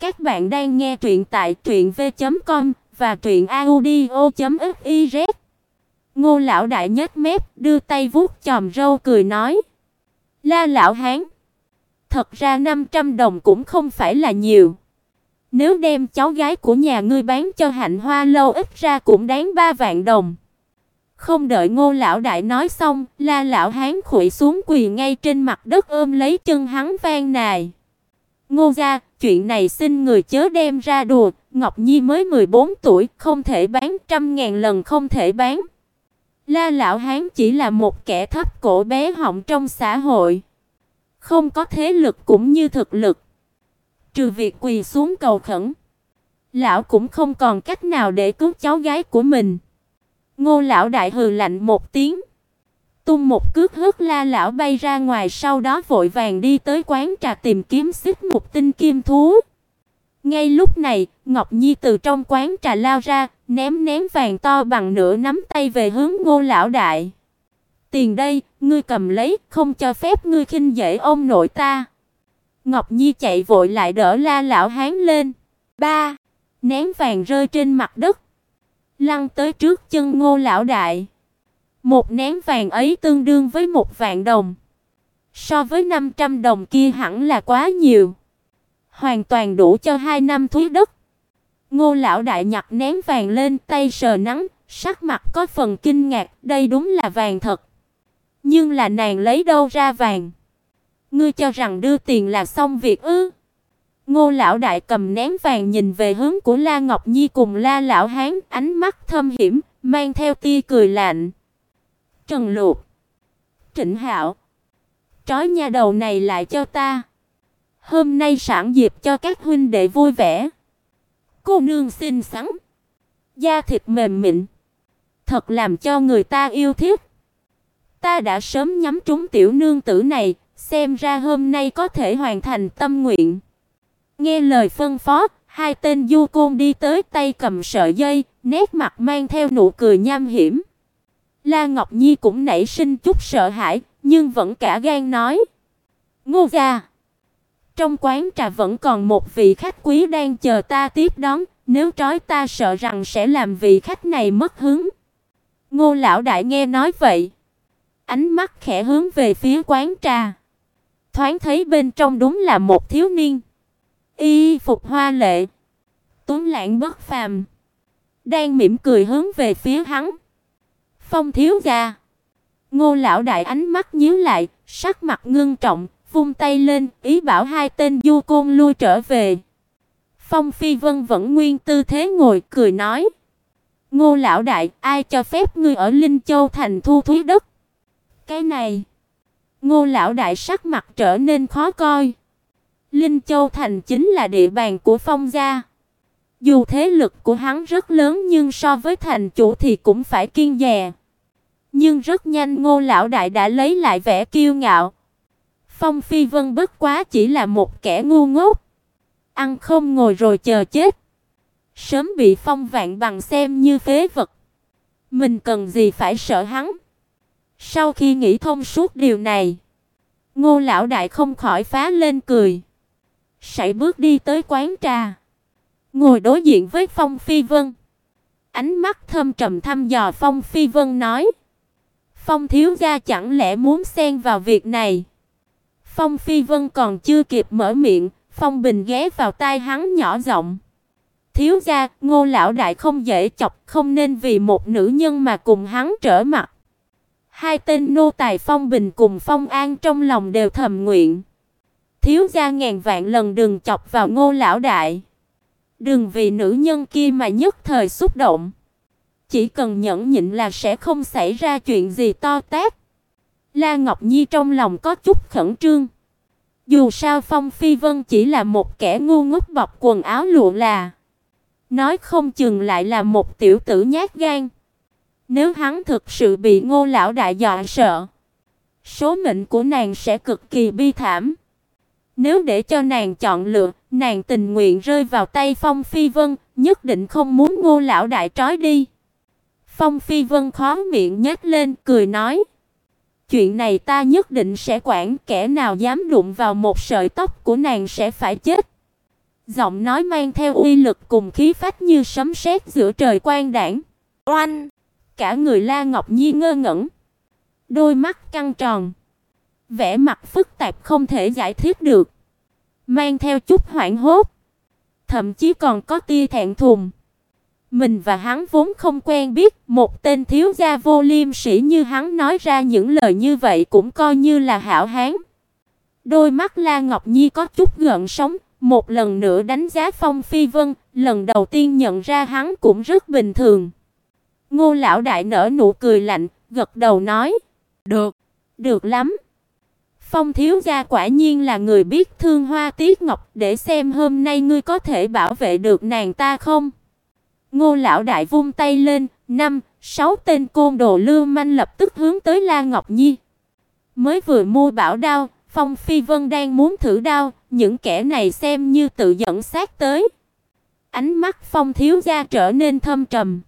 Các bạn đang nghe truyện tại truyệnv.com và truyệnaudio.fiz. Ngô lão đại nhếch mép, đưa tay vuốt chòm râu cười nói: "La lão hán, thật ra 500 đồng cũng không phải là nhiều. Nếu đem cháu gái của nhà ngươi bán cho Hạnh Hoa lâu ít ra cũng đáng 3 vạn đồng." Không đợi Ngô lão đại nói xong, La lão hán khuỵu xuống quỳ ngay trên mặt đất ôm lấy chân hắn van nài. "Ngô gia, chuyện này xin người chớ đem ra đùa, Ngọc Nhi mới 14 tuổi, không thể bán trăm ngàn lần không thể bán." La lão hán chỉ là một kẻ thấp cổ bé họng trong xã hội, không có thế lực cũng như thực lực. Trừ việc quỳ xuống cầu khẩn, lão cũng không còn cách nào để cứu cháu gái của mình. Ngô lão đại hừ lạnh một tiếng, tung một cước hất La lão bay ra ngoài, sau đó vội vàng đi tới quán trà tìm kiếm xích mục tinh kim thú. Ngay lúc này, Ngọc Nhi từ trong quán trà lao ra, ném ném vàng to bằng nửa nắm tay về hướng Ngô lão đại. "Tiền đây, ngươi cầm lấy, không cho phép ngươi khinh dễ ông nội ta." Ngọc Nhi chạy vội lại đỡ La lão hán lên. Ba, ném vàng rơi trên mặt đất, lăn tới trước chân Ngô lão đại. Một nén vàng ấy tương đương với một vạn đồng. So với 500 đồng kia hẳn là quá nhiều. Hoàn toàn đủ cho hai năm thuế đất. Ngô lão đại nhặt nén vàng lên, tay sờ nắng, sắc mặt có phần kinh ngạc, đây đúng là vàng thật. Nhưng là nàng lấy đâu ra vàng? Ngươi cho rằng đưa tiền là xong việc ư? Ngô lão đại cầm nén vàng nhìn về hướng của La Ngọc Nhi cùng La lão hán, ánh mắt thâm hiểm, mang theo tia cười lạnh. Trần Lục, Trịnh Hạo, trói nha đầu này lại cho ta. Hôm nay sản dịp cho các huynh đệ vui vẻ. Cô nương xinh xắn, da thịt mềm mịn, thật làm cho người ta yêu thích. Ta đã sớm nhắm trúng tiểu nương tử này, xem ra hôm nay có thể hoàn thành tâm nguyện. Nghe lời phân phó, hai tên du côn đi tới tay cầm sợi dây, nét mặt mang theo nụ cười nham hiểm. La Ngọc Nhi cũng nảy sinh chút sợ hãi, nhưng vẫn cả gan nói: "Ngô gia, trong quán trà vẫn còn một vị khách quý đang chờ ta tiếp đón, nếu trói ta sợ rằng sẽ làm vị khách này mất hứng." Ngô lão đại nghe nói vậy, ánh mắt khẽ hướng về phía quán trà. Thoáng thấy bên trong đúng là một thiếu niên, y phục hoa lệ, tuấn lãng bất phàm, đang mỉm cười hướng về phía hắn. Phong thiếu gia. Ngô lão đại ánh mắt nhíu lại, sắc mặt ngưng trọng, vung tay lên, ý bảo hai tên du côn lui trở về. Phong Phi Vân vẫn nguyên tư thế ngồi cười nói: "Ngô lão đại, ai cho phép ngươi ở Linh Châu thành thu thúy đất?" Cái này, Ngô lão đại sắc mặt trở nên khó coi. Linh Châu thành chính là địa bàn của Phong gia. Dù thế lực của hắn rất lớn nhưng so với thành chủ thì cũng phải kiêng dè. Nhưng rất nhanh Ngô lão đại đã lấy lại vẻ kiêu ngạo. Phong Phi Vân bất quá chỉ là một kẻ ngu ngốc, ăn không ngồi rồi chờ chết. Sớm bị Phong Vạn bằng xem như phế vật. Mình cần gì phải sợ hắn? Sau khi nghĩ thông suốt điều này, Ngô lão đại không khỏi phá lên cười. Sải bước đi tới quán trà, ngồi đối diện với Phong Phi Vân. Ánh mắt thâm trầm thăm dò Phong Phi Vân nói: Phong thiếu gia chẳng lẽ muốn xen vào việc này? Phong Phi Vân còn chưa kịp mở miệng, Phong Bình ghé vào tai hắn nhỏ giọng. Thiếu gia, Ngô lão đại không dễ chọc, không nên vì một nữ nhân mà cùng hắn trở mặt. Hai tên nô tài Phong Bình cùng Phong An trong lòng đều thầm nguyện. Thiếu gia ngàn vạn lần đừng chọc vào Ngô lão đại. Đừng vì nữ nhân kia mà nhất thời xúc động. Chỉ cần nhẫn nhịn là sẽ không xảy ra chuyện gì to tát. La Ngọc Nhi trong lòng có chút khẩn trương. Dù sao Phong Phi Vân chỉ là một kẻ ngu ngốc bọc quần áo lụa là, nói không chừng lại là một tiểu tử nhát gan. Nếu hắn thực sự bị Ngô lão đại dọa sợ, số mệnh của nàng sẽ cực kỳ bi thảm. Nếu để cho nàng chọn lựa, nàng tình nguyện rơi vào tay Phong Phi Vân, nhất định không muốn Ngô lão đại trói đi. Phong Phi Vân khó miệng nhếch lên, cười nói: "Chuyện này ta nhất định sẽ quản, kẻ nào dám đụng vào một sợi tóc của nàng sẽ phải chết." Giọng nói mang theo uy lực cùng khí phách như sấm sét giữa trời quang đãng. Oanh! Cả người La Ngọc Nhi ngơ ngẩn, đôi mắt căng tròn, vẻ mặt phức tạp không thể giải thích được, mang theo chút hoảng hốt, thậm chí còn có tia thẹn thùng. Mình và hắn vốn không quen biết, một tên thiếu gia vô liêm sĩ như hắn nói ra những lời như vậy cũng coi như là hảo hán. Đôi mắt La Ngọc Nhi có chút gợn sóng, một lần nữa đánh giá Phong Phi Vân, lần đầu tiên nhận ra hắn cũng rất bình thường. Ngô lão đại nở nụ cười lạnh, gật đầu nói: "Được, được lắm." Phong thiếu gia quả nhiên là người biết thương hoa tiết ngọc, để xem hôm nay ngươi có thể bảo vệ được nàng ta không. Ngô lão đại vung tay lên, năm, sáu tên côn đồ lưu manh lập tức hướng tới La Ngọc Nhi. Mới vừa mua bảo đao, Phong Phi Vân đang muốn thử đao, những kẻ này xem như tự dẫn sát tới. Ánh mắt Phong thiếu gia trở nên thâm trầm.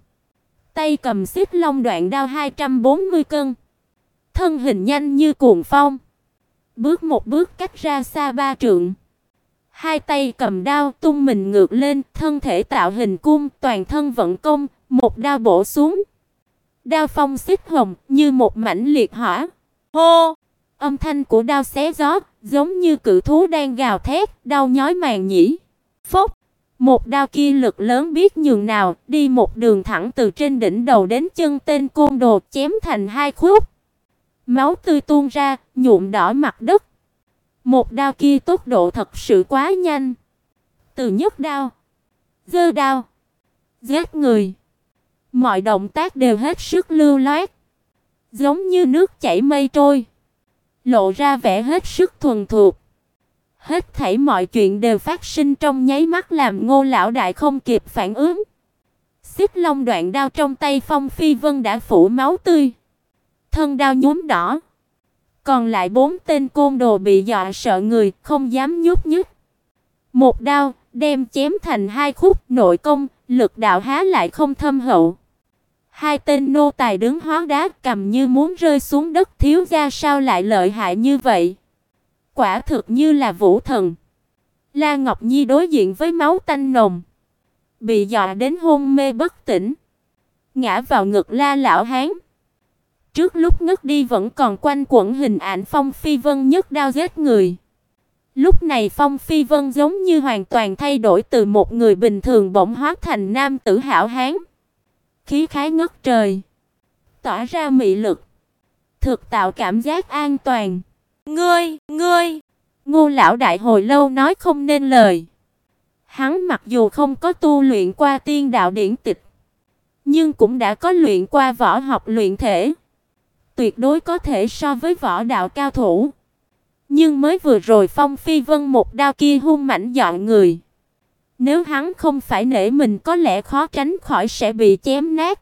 Tay cầm xích long đoạn đao 240 cân. Thân hình nhanh như cuồng phong. Bước một bước cách ra xa ba trượng. Hai tay cầm đao tung mình ngược lên, thân thể tạo hình cung, toàn thân vận công, một đao bổ xuống. Đao phong xích hồng như một mảnh liệt hỏa. Hô! Âm thanh của đao xé gió, giống như cự thú đang gào thét, đau nhói màng nhĩ. Phốc! Một đao kia lực lớn biết nhường nào, đi một đường thẳng từ trên đỉnh đầu đến chân tên côn đồ chém thành hai khúc. Máu tươi tuôn ra, nhuộm đỏ mặt đất. Một đao kia tốc độ thật sự quá nhanh. Từ nhấc đao, giơ đao, giết người, mọi động tác đều hết sức lưu loát, giống như nước chảy mây trôi, lộ ra vẻ hết sức thuần thục. Hết thảy mọi chuyện đều phát sinh trong nháy mắt làm Ngô lão đại không kịp phản ứng. Xích Long đoạn đao trong tay Phong Phi Vân đã phủ máu tươi, thân đao nhuốm đỏ. Còn lại bốn tên côn đồ bị dọa sợ người, không dám nhúc nhích. Một đao đem chém thành hai khúc, nội công, lực đạo há lại không thâm hậu. Hai tên nô tài đứng hóa đá cầm như muốn rơi xuống đất, thiếu gia sao lại lợi hại như vậy? Quả thực như là vũ thần. La Ngọc Nhi đối diện với máu tanh nồng, bị dọa đến hôn mê bất tỉnh, ngã vào ngực La lão hán. Trước lúc ngất đi vẫn còn quanh quẩn hình ảnh Phong Phi Vân nhất đao giết người. Lúc này Phong Phi Vân giống như hoàn toàn thay đổi từ một người bình thường bỗng hóa thành nam tử hảo hán. Khí khái ngất trời, tỏa ra mị lực, thực tạo cảm giác an toàn. "Ngươi, ngươi!" Ngô lão đại hồi lâu nói không nên lời. Hắn mặc dù không có tu luyện qua tiên đạo điển tịch, nhưng cũng đã có luyện qua võ học luyện thể tuyệt đối có thể so với võ đạo cao thủ. Nhưng mới vừa rồi Phong Phi Vân một đao kia hung mãnh dọn người. Nếu hắn không phải nể mình có lẽ khó tránh khỏi sẽ bị chém nát.